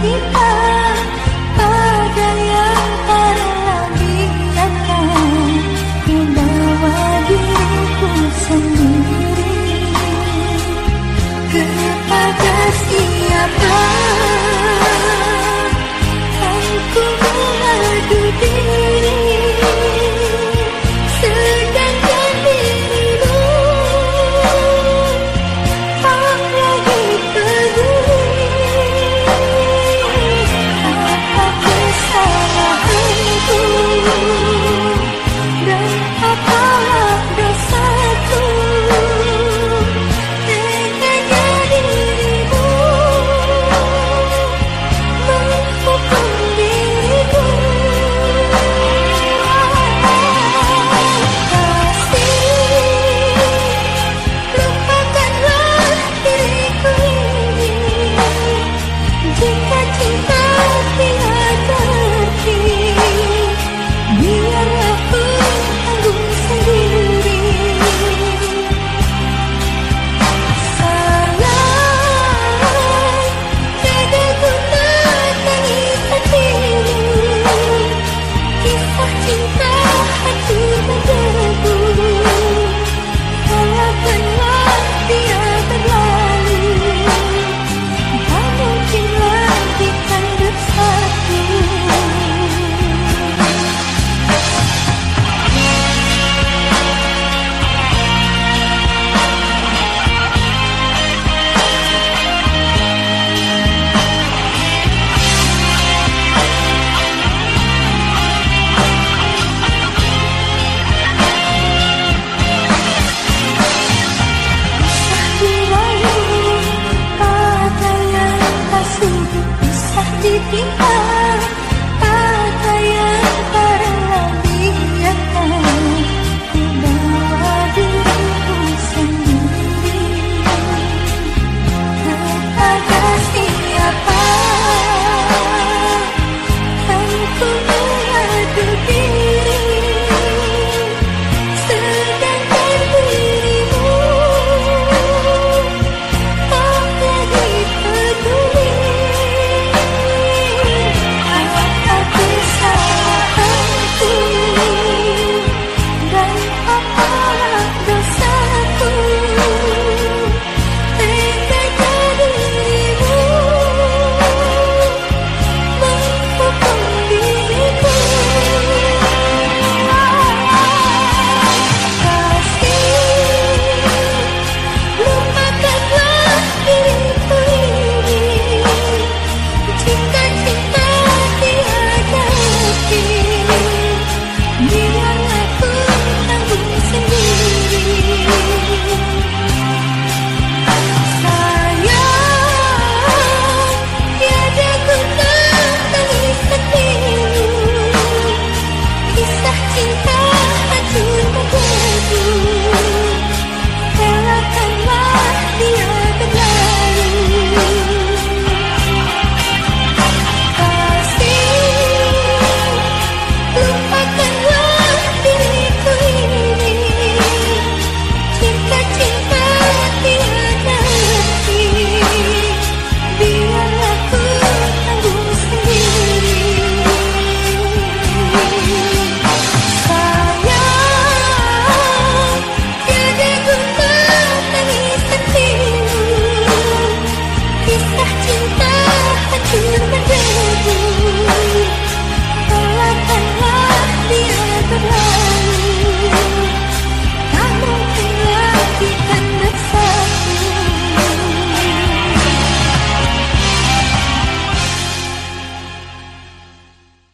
cinta